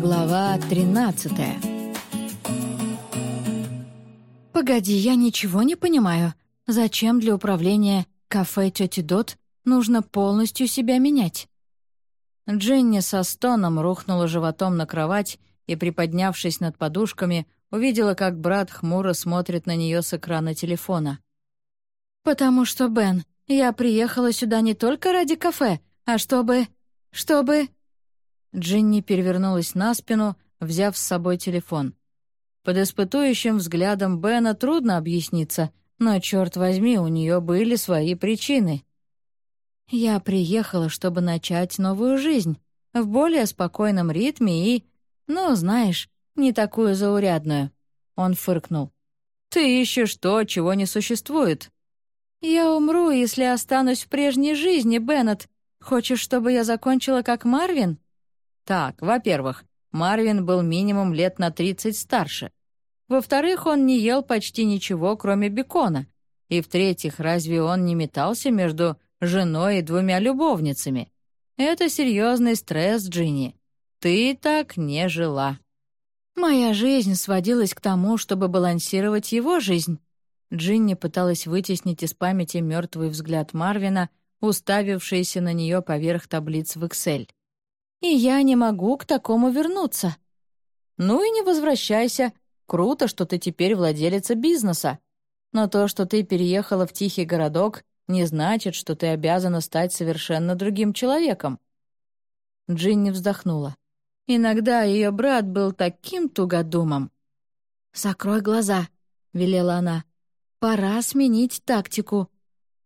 Глава 13 «Погоди, я ничего не понимаю. Зачем для управления кафе тети Дот нужно полностью себя менять?» Дженни со стоном рухнула животом на кровать и, приподнявшись над подушками, увидела, как брат хмуро смотрит на нее с экрана телефона. «Потому что, Бен, я приехала сюда не только ради кафе, а чтобы... чтобы...» Джинни перевернулась на спину, взяв с собой телефон. Под испытующим взглядом Бена трудно объясниться, но, черт возьми, у нее были свои причины. «Я приехала, чтобы начать новую жизнь, в более спокойном ритме и, ну, знаешь, не такую заурядную». Он фыркнул. «Ты ищешь то, чего не существует». «Я умру, если останусь в прежней жизни, Беннет. Хочешь, чтобы я закончила как Марвин?» Так, во-первых, Марвин был минимум лет на 30 старше. Во-вторых, он не ел почти ничего, кроме бекона. И в-третьих, разве он не метался между женой и двумя любовницами? Это серьезный стресс, Джинни. Ты так не жила. Моя жизнь сводилась к тому, чтобы балансировать его жизнь. Джинни пыталась вытеснить из памяти мертвый взгляд Марвина, уставившийся на нее поверх таблиц в Excel и я не могу к такому вернуться». «Ну и не возвращайся. Круто, что ты теперь владелица бизнеса. Но то, что ты переехала в тихий городок, не значит, что ты обязана стать совершенно другим человеком». Джинни вздохнула. Иногда ее брат был таким тугодумом. «Закрой глаза», — велела она. «Пора сменить тактику».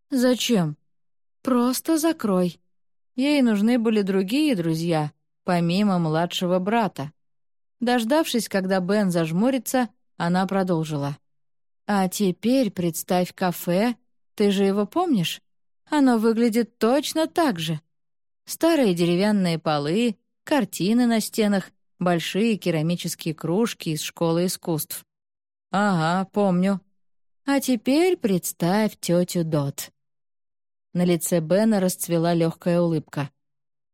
«Зачем?» «Просто закрой». Ей нужны были другие друзья, помимо младшего брата. Дождавшись, когда Бен зажмурится, она продолжила. «А теперь представь кафе, ты же его помнишь? Оно выглядит точно так же. Старые деревянные полы, картины на стенах, большие керамические кружки из школы искусств. Ага, помню. А теперь представь тетю Дот. На лице Бена расцвела легкая улыбка.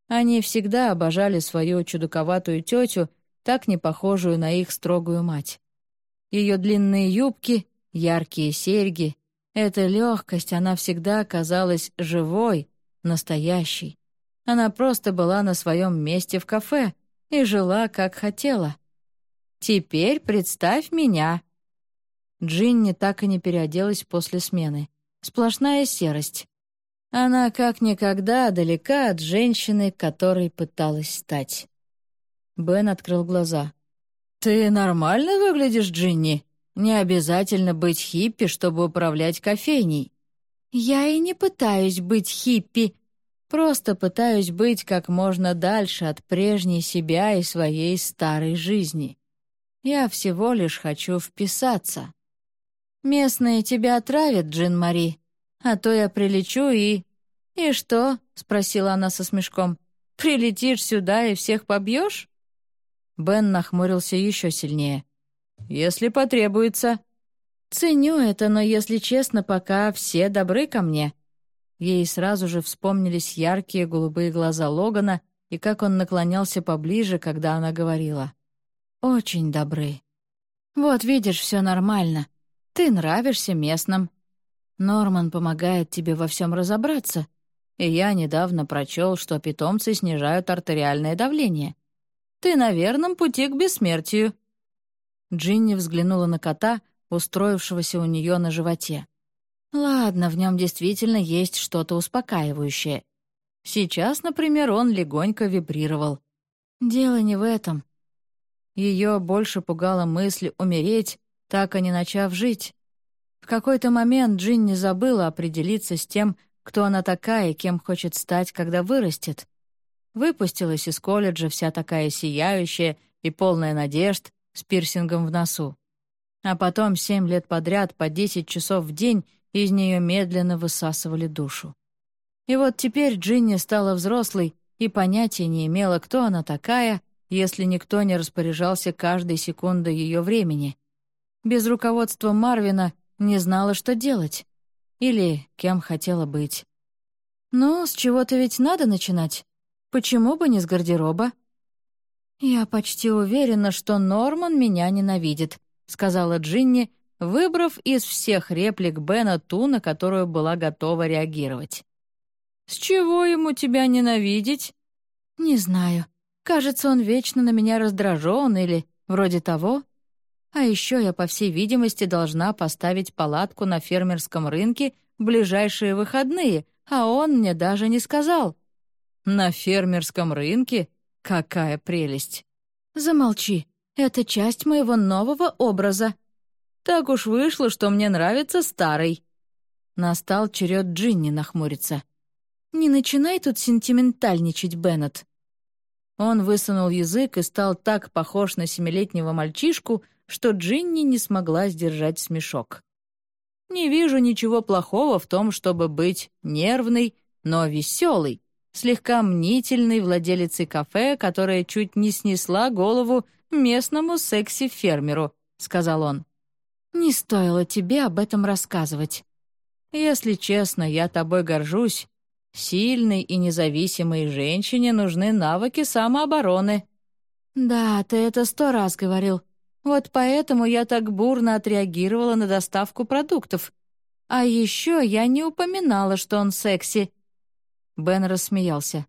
Они всегда обожали свою чудаковатую тетю, так не похожую на их строгую мать. Ее длинные юбки, яркие серьги, эта легкость, она всегда казалась живой, настоящей. Она просто была на своем месте в кафе и жила, как хотела. «Теперь представь меня». Джинни так и не переоделась после смены. Сплошная серость. Она как никогда далека от женщины, которой пыталась стать. Бен открыл глаза. «Ты нормально выглядишь, Джинни? Не обязательно быть хиппи, чтобы управлять кофейней». «Я и не пытаюсь быть хиппи. Просто пытаюсь быть как можно дальше от прежней себя и своей старой жизни. Я всего лишь хочу вписаться. Местные тебя отравят, Джин-Мари, а то я прилечу и...» «И что?» — спросила она со смешком. «Прилетишь сюда и всех побьешь?» Бен нахмурился еще сильнее. «Если потребуется». «Ценю это, но, если честно, пока все добры ко мне». Ей сразу же вспомнились яркие голубые глаза Логана и как он наклонялся поближе, когда она говорила. «Очень добры. Вот видишь, все нормально. Ты нравишься местным. Норман помогает тебе во всем разобраться, и я недавно прочел, что питомцы снижают артериальное давление. Ты на верном пути к бессмертию». Джинни взглянула на кота, устроившегося у нее на животе. «Ладно, в нем действительно есть что-то успокаивающее. Сейчас, например, он легонько вибрировал. Дело не в этом. Ее больше пугала мысль умереть, так и не начав жить. Какой-то момент Джинни забыла определиться с тем, кто она такая и кем хочет стать, когда вырастет. Выпустилась из колледжа вся такая сияющая и полная надежд с пирсингом в носу. А потом семь лет подряд по десять часов в день из нее медленно высасывали душу. И вот теперь Джинни стала взрослой и понятия не имела, кто она такая, если никто не распоряжался каждой секундой ее времени. Без руководства Марвина не знала, что делать. Или кем хотела быть. «Ну, с чего-то ведь надо начинать. Почему бы не с гардероба?» «Я почти уверена, что Норман меня ненавидит», — сказала Джинни, выбрав из всех реплик Бена ту, на которую была готова реагировать. «С чего ему тебя ненавидеть?» «Не знаю. Кажется, он вечно на меня раздражен или вроде того. А еще я, по всей видимости, должна поставить палатку на фермерском рынке в ближайшие выходные, а он мне даже не сказал. На фермерском рынке? Какая прелесть! Замолчи, это часть моего нового образа. Так уж вышло, что мне нравится старый. Настал черед Джинни нахмуриться. «Не начинай тут сентиментальничать, Беннет». Он высунул язык и стал так похож на семилетнего мальчишку, что Джинни не смогла сдержать смешок. «Не вижу ничего плохого в том, чтобы быть нервной, но веселой, слегка мнительной владелицей кафе, которая чуть не снесла голову местному секси-фермеру», — сказал он. «Не стоило тебе об этом рассказывать. Если честно, я тобой горжусь. Сильной и независимой женщине нужны навыки самообороны». «Да, ты это сто раз говорил. Вот поэтому я так бурно отреагировала на доставку продуктов. А еще я не упоминала, что он секси». Бен рассмеялся.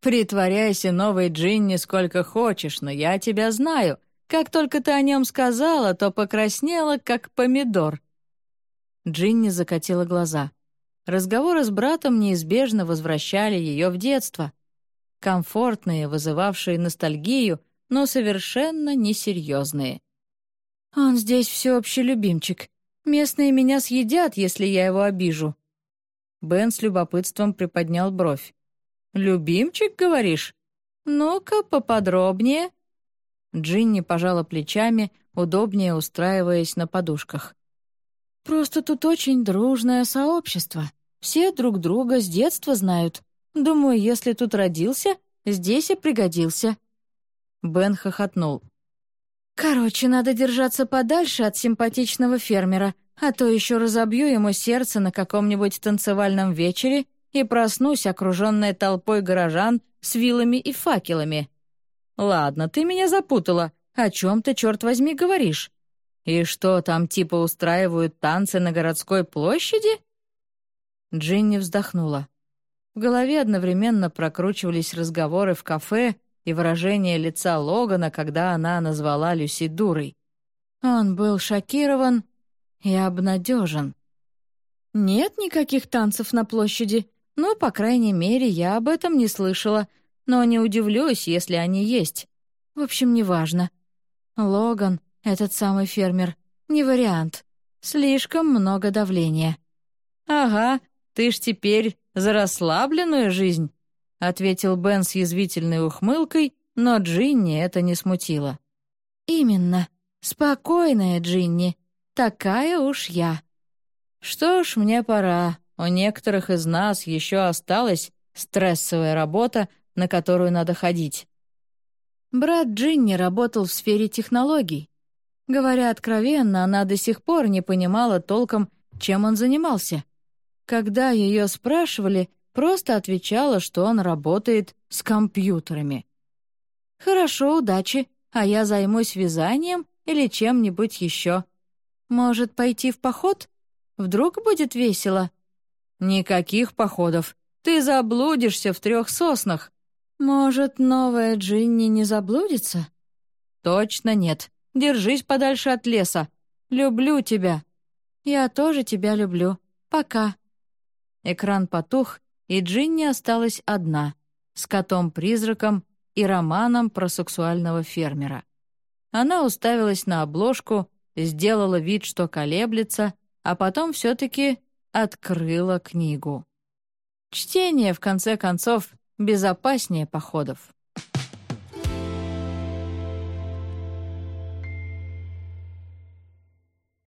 «Притворяйся новой Джинни сколько хочешь, но я тебя знаю. Как только ты о нем сказала, то покраснела, как помидор». Джинни закатила глаза. Разговоры с братом неизбежно возвращали ее в детство. Комфортные, вызывавшие ностальгию, но совершенно несерьезные. «Он здесь всеобщий любимчик. Местные меня съедят, если я его обижу». Бен с любопытством приподнял бровь. «Любимчик, говоришь? Ну-ка, поподробнее». Джинни пожала плечами, удобнее устраиваясь на подушках. «Просто тут очень дружное сообщество. Все друг друга с детства знают. Думаю, если тут родился, здесь и пригодился». Бен хохотнул. «Короче, надо держаться подальше от симпатичного фермера, а то еще разобью ему сердце на каком-нибудь танцевальном вечере и проснусь, окруженная толпой горожан с вилами и факелами. Ладно, ты меня запутала. О чем ты, черт возьми, говоришь? И что, там типа устраивают танцы на городской площади?» Джинни вздохнула. В голове одновременно прокручивались разговоры в кафе и выражение лица Логана, когда она назвала Люси дурой. Он был шокирован и обнадежен. «Нет никаких танцев на площади. Ну, по крайней мере, я об этом не слышала, но не удивлюсь, если они есть. В общем, неважно. Логан, этот самый фермер, не вариант. Слишком много давления». «Ага, ты ж теперь за расслабленную жизнь», — ответил Бен с язвительной ухмылкой, но Джинни это не смутило. «Именно. Спокойная Джинни. Такая уж я». «Что ж, мне пора. У некоторых из нас еще осталась стрессовая работа, на которую надо ходить». Брат Джинни работал в сфере технологий. Говоря откровенно, она до сих пор не понимала толком, чем он занимался — когда ее спрашивали, просто отвечала, что он работает с компьютерами. «Хорошо, удачи, а я займусь вязанием или чем-нибудь еще. Может, пойти в поход? Вдруг будет весело?» «Никаких походов. Ты заблудишься в трех соснах. Может, новая Джинни не заблудится?» «Точно нет. Держись подальше от леса. Люблю тебя». «Я тоже тебя люблю. Пока». Экран потух, и Джинни осталась одна, с котом-призраком и романом про сексуального фермера. Она уставилась на обложку, сделала вид, что колеблется, а потом все-таки открыла книгу. Чтение, в конце концов, безопаснее походов.